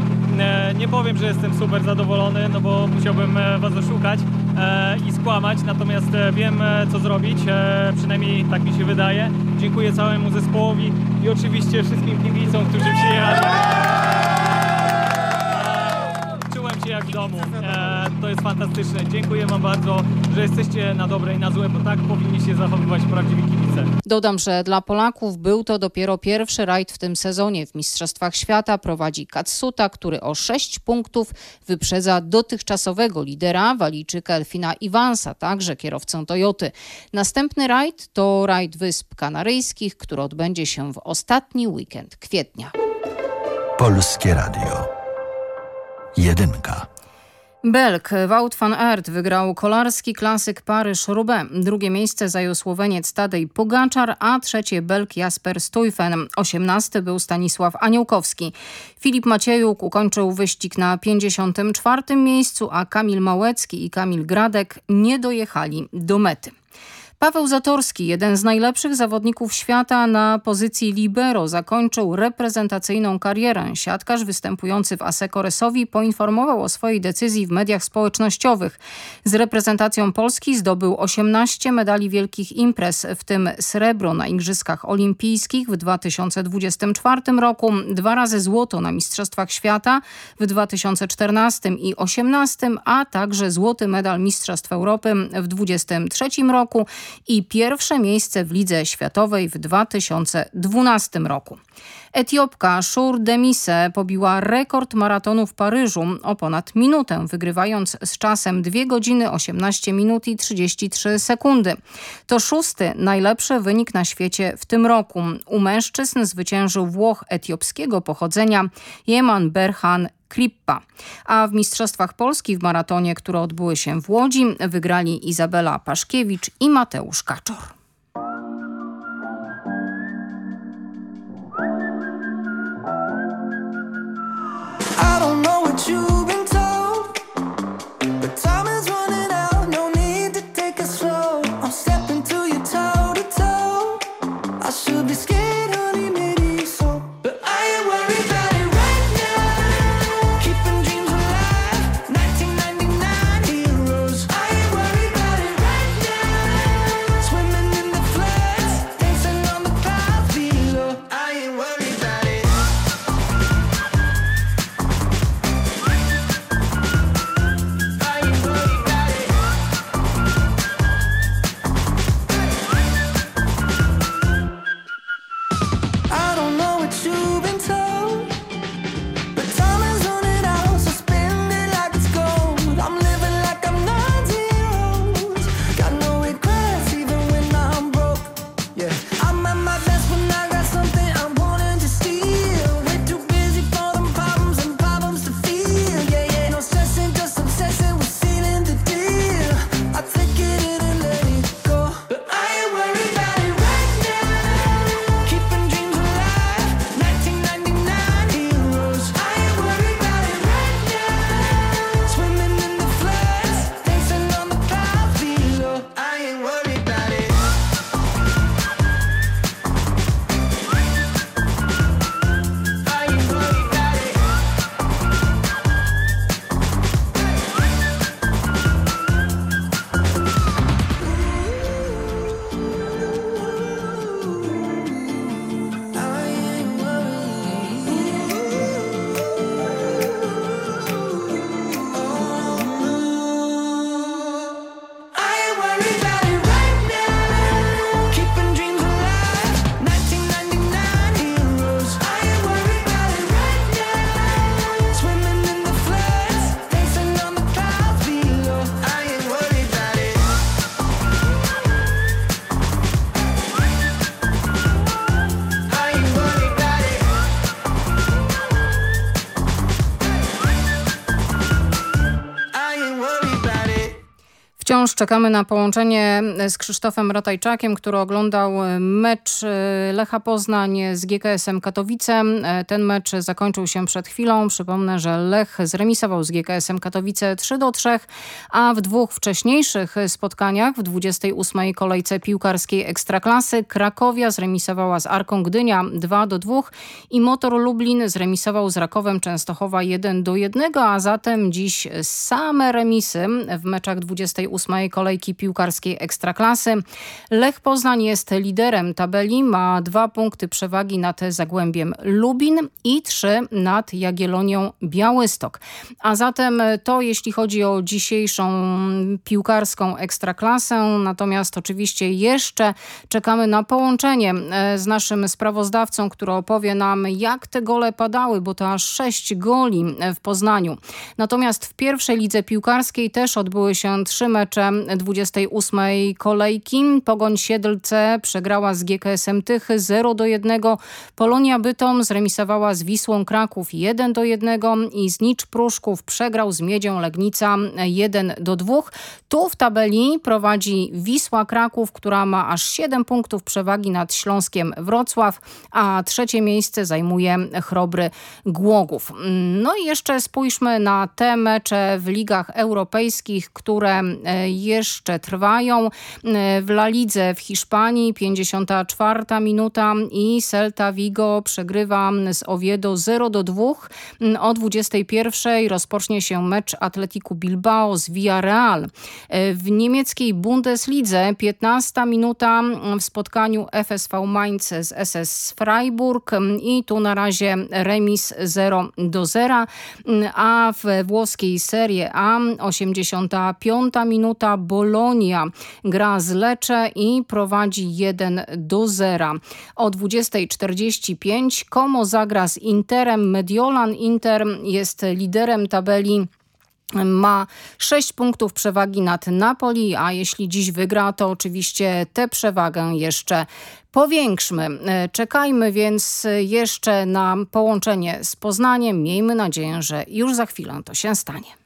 Nie powiem, że jestem super zadowolony, no bo musiałbym Was oszukać i skłamać, natomiast wiem co zrobić, przynajmniej tak mi się wydaje. Dziękuję całemu zespołowi i oczywiście wszystkim kibicom, którzy przyjechali. Jak w domu. E, to jest fantastyczne. Dziękuję Wam bardzo, że jesteście na dobre i na złe, bo tak powinni się zachowywać prawdziwi kibice. Dodam, że dla Polaków był to dopiero pierwszy rajd w tym sezonie. W Mistrzostwach Świata prowadzi Katsuta, który o 6 punktów wyprzedza dotychczasowego lidera Walijczyka Elfina Iwansa, także kierowcę Toyoty. Następny rajd to rajd Wysp Kanaryjskich, który odbędzie się w ostatni weekend kwietnia. Polskie Radio. Jedynka. Belg Wout van Aert wygrał kolarski klasyk Paryż-Roubaix. Drugie miejsce zajął Słoweniec Tadej Pogaczar, a trzecie Belg Jasper Stuyven. Osiemnasty był Stanisław Aniołkowski. Filip Maciejuk ukończył wyścig na 54. miejscu, a Kamil Małecki i Kamil Gradek nie dojechali do mety. Paweł Zatorski, jeden z najlepszych zawodników świata na pozycji libero, zakończył reprezentacyjną karierę. Siatkarz występujący w Aseko Resowi poinformował o swojej decyzji w mediach społecznościowych. Z reprezentacją Polski zdobył 18 medali wielkich imprez, w tym srebro na Igrzyskach Olimpijskich w 2024 roku, dwa razy złoto na Mistrzostwach Świata w 2014 i 2018, a także złoty medal Mistrzostw Europy w 2023 roku i pierwsze miejsce w Lidze Światowej w 2012 roku. Etiopka Shur Demise pobiła rekord maratonu w Paryżu o ponad minutę, wygrywając z czasem 2 godziny 18 minut i 33 sekundy. To szósty najlepszy wynik na świecie w tym roku. U mężczyzn zwyciężył Włoch etiopskiego pochodzenia Jeman Berhan Krippa. A w Mistrzostwach Polski w maratonie, które odbyły się w Łodzi, wygrali Izabela Paszkiewicz i Mateusz Kaczor. I don't Wciąż czekamy na połączenie z Krzysztofem Ratajczakiem, który oglądał mecz e, Lecha Poznań z GKS-em Katowice. E, Ten mecz zakończył się przed chwilą. Przypomnę, że Lech zremisował z GKS-em Katowice 3 do 3, a w dwóch wcześniejszych spotkaniach w 28. kolejce piłkarskiej Ekstraklasy Krakowia zremisowała z Arką Gdynia 2 do 2 i Motor Lublin zremisował z Rakowem Częstochowa 1 do 1, a zatem dziś same remisy w meczach 28 kolejki piłkarskiej Ekstraklasy. Lech Poznań jest liderem tabeli, ma dwa punkty przewagi nad Zagłębiem Lubin i trzy nad Jagiellonią Białystok. A zatem to jeśli chodzi o dzisiejszą piłkarską Ekstraklasę, natomiast oczywiście jeszcze czekamy na połączenie e, z naszym sprawozdawcą, który opowie nam jak te gole padały, bo to aż sześć goli w Poznaniu. Natomiast w pierwszej lidze piłkarskiej też odbyły się trzy mecze 28 kolejki. Pogoń Siedlce przegrała z GKS-em Tychy 0 do 1. Polonia Bytom zremisowała z Wisłą Kraków 1 do 1 i Znicz Pruszków przegrał z Miedzią Legnica 1 do 2. Tu w tabeli prowadzi Wisła Kraków, która ma aż 7 punktów przewagi nad Śląskiem Wrocław, a trzecie miejsce zajmuje Chrobry Głogów. No i jeszcze spójrzmy na te mecze w ligach europejskich, które jeszcze trwają. E, W La Lidze w Hiszpanii 54 minuta i Celta Vigo przegrywa z Oviedo 0 do 2. O 21 rozpocznie się mecz Atletico Bilbao z Villarreal. E, W niemieckiej Bundeslidze 15 minuta w spotkaniu FSV Mainz z SS Freiburg i tu na razie remis 0 do 0, a w włoskiej Serie A 85 minuta Bolonia gra z Lecce i prowadzi 1 do 0. O 20.45 Como zagra z Interem Mediolan. Inter jest liderem tabeli ma 6 punktów przewagi nad Napoli, a jeśli dziś wygra, to oczywiście tę przewagę jeszcze powiększmy. E, Czekajmy więc jeszcze na połączenie z Poznaniem. Miejmy nadzieję, że już za chwilę to się stanie.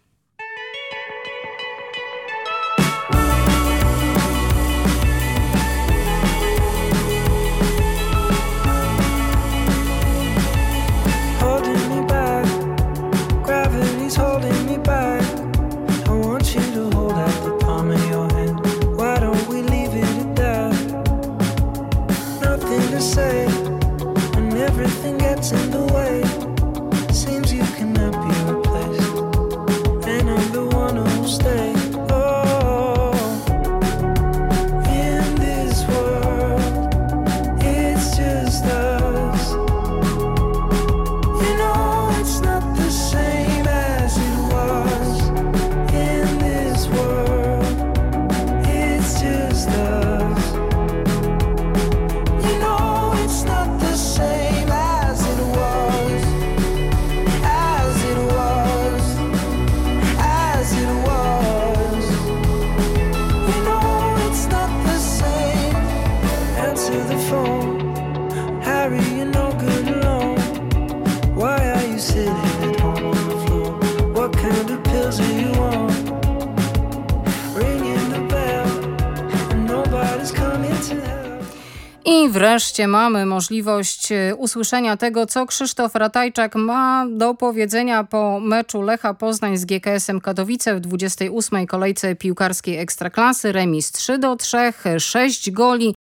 Wreszcie mamy możliwość e, usłyszenia tego, co Krzysztof Ratajczak ma do powiedzenia po meczu Lecha Poznań z GKS-em Katowice w 28. kolejce piłkarskiej Ekstraklasy. Remis 3 do 3, 6 goli.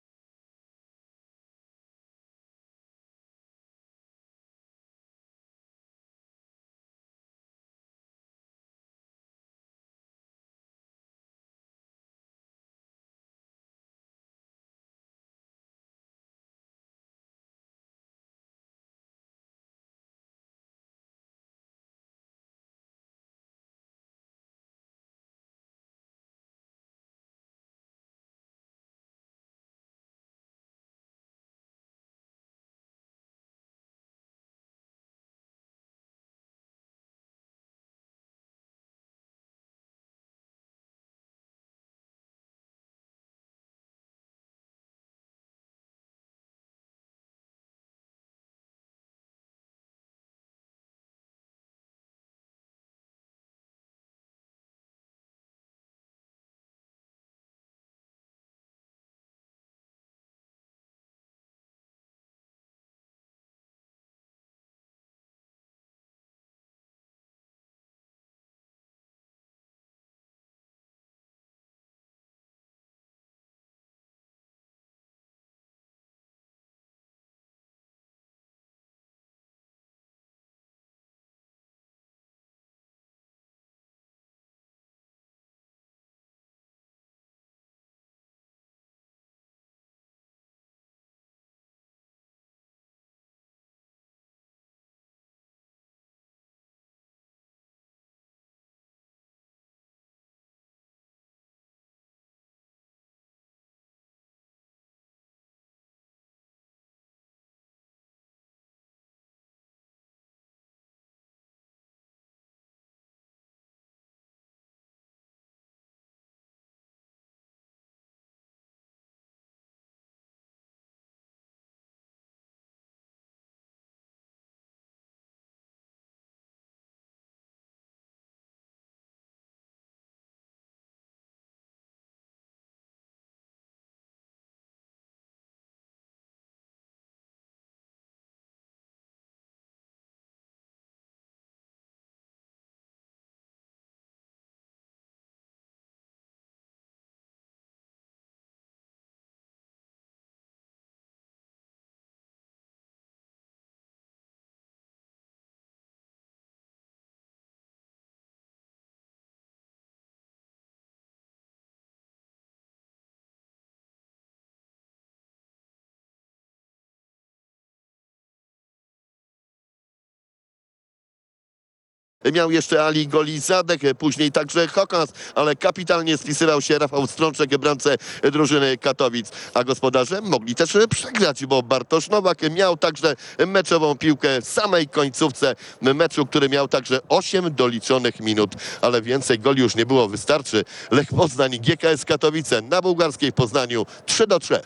Miał jeszcze Ali Golizadek, później także Hokans, ale kapitalnie spisywał się Rafał Strączek bramce drużyny Katowic. A gospodarze mogli też przegrać, bo Bartosz Nowak miał także meczową piłkę w samej końcówce meczu, który miał także 8 doliczonych minut, ale więcej goli już nie było, wystarczy. Lech Poznań, GKS Katowice na bułgarskiej Poznaniu 3 do 3.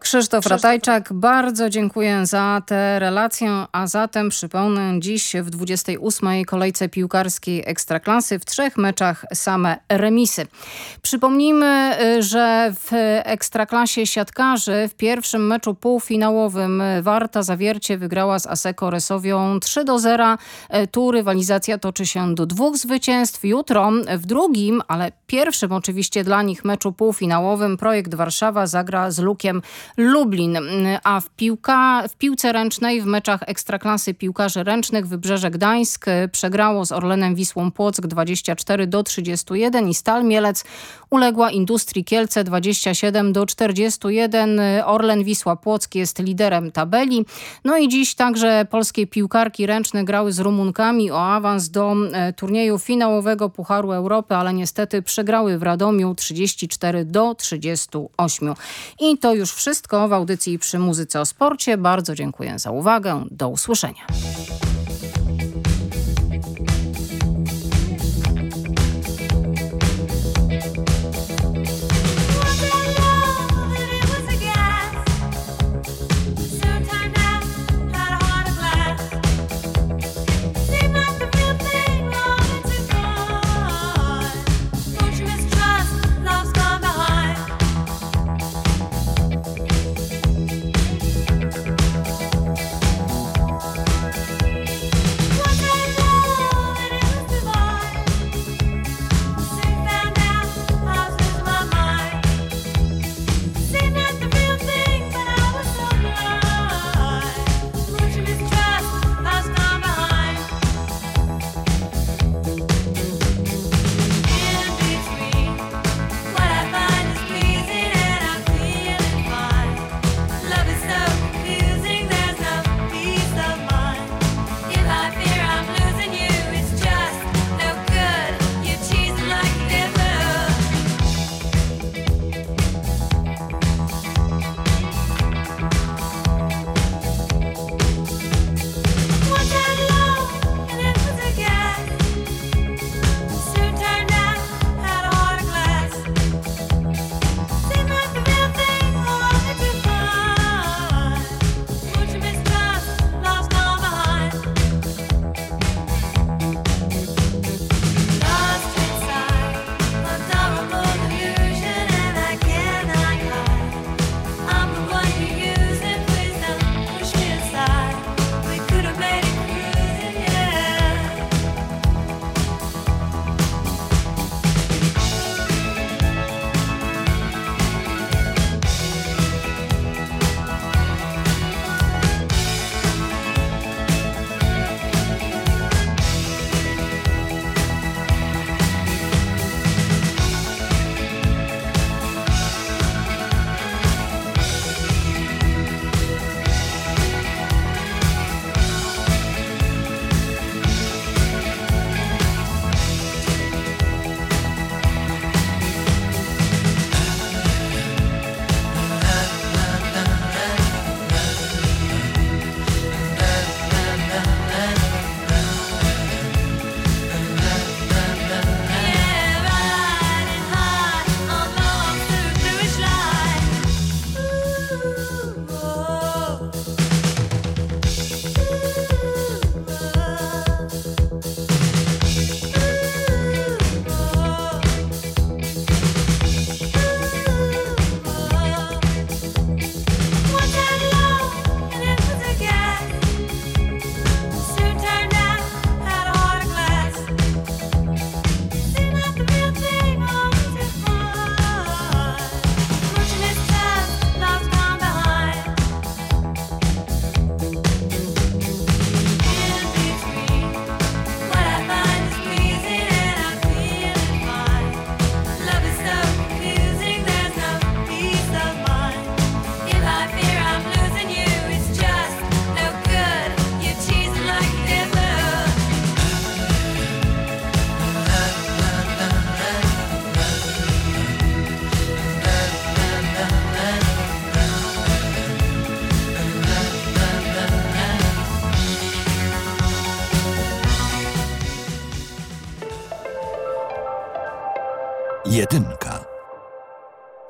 Krzysztof Ratajczak, bardzo dziękuję za tę relację, a zatem przypomnę dziś w 28. kolejce piłkarskiej Ekstraklasy w trzech meczach same remisy. Przypomnijmy, y, że w Ekstraklasie siatkarzy w pierwszym meczu półfinałowym Warta Zawiercie wygrała z Aseko Resowią 3 do 0. Y, Tu rywalizacja toczy się do dwóch zwycięstw. Jutro w drugim, ale pierwszym oczywiście dla nich meczu półfinałowym Projekt Warszawa zagra z Lukiem Lublin, a w, piłka, w piłce ręcznej w meczach Ekstraklasy piłkarzy ręcznych Wybrzeże Gdańsk przegrało z Orlenem Wisłą Płock 24 do 31 i Stal Mielec uległa Industrii Kielce 27 do 41. Orlen Wisła Płock jest liderem tabeli. No i dziś także polskie piłkarki ręczne grały z Rumunkami o awans do e, turnieju finałowego Pucharu Europy, ale niestety przegrały w Radomiu 34 do 38. I to już wszystko w audycji przy muzyce o sporcie. Bardzo dziękuję za uwagę. Do usłyszenia.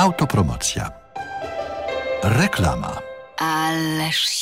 Autopromocja. Reklama. Ależ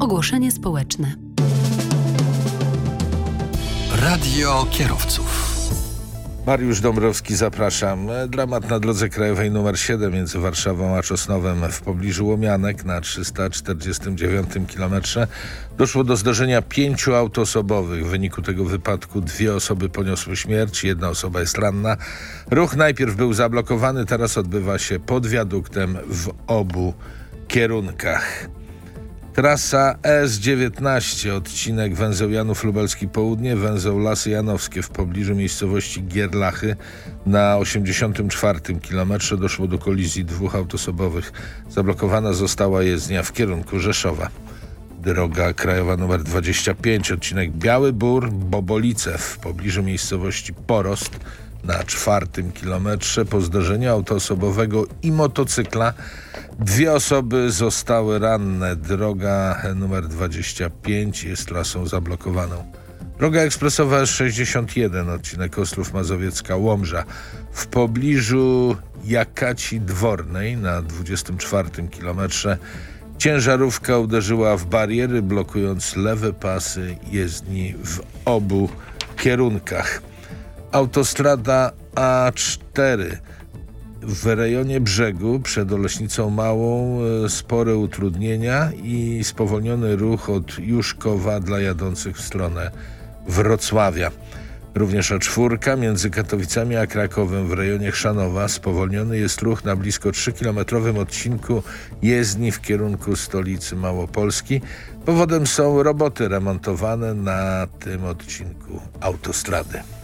Ogłoszenie społeczne. Radio kierowców. Mariusz Dąbrowski, zapraszam. Dramat na drodze krajowej nr 7 między Warszawą a Czosnowem w pobliżu Łomianek na 349 km. Doszło do zdarzenia pięciu aut osobowych. W wyniku tego wypadku dwie osoby poniosły śmierć, jedna osoba jest ranna. Ruch najpierw był zablokowany, teraz odbywa się pod wiaduktem w obu kierunkach. Trasa S19, odcinek węzeł Janów Lubelski Południe, węzeł Lasy Janowskie w pobliżu miejscowości Gierlachy na 84 km doszło do kolizji dwóch autosobowych. Zablokowana została jezdnia w kierunku Rzeszowa. Droga krajowa nr 25, odcinek Biały Bór, Bobolice w pobliżu miejscowości Porost na czwartym kilometrze po zdarzeniu autoosobowego i motocykla. Dwie osoby zostały ranne. Droga numer 25 jest trasą zablokowaną. Droga ekspresowa S61, odcinek Ostrów Mazowiecka-Łomża w pobliżu Jakaci Dwornej na 24 kilometrze. Ciężarówka uderzyła w bariery, blokując lewe pasy jezdni w obu kierunkach. Autostrada A4 w rejonie brzegu przed Oleśnicą Małą e, spore utrudnienia i spowolniony ruch od Juszkowa dla jadących w stronę Wrocławia. Również A4 między Katowicami a Krakowem w rejonie Chrzanowa spowolniony jest ruch na blisko 3-kilometrowym odcinku jezdni w kierunku stolicy Małopolski. Powodem są roboty remontowane na tym odcinku autostrady.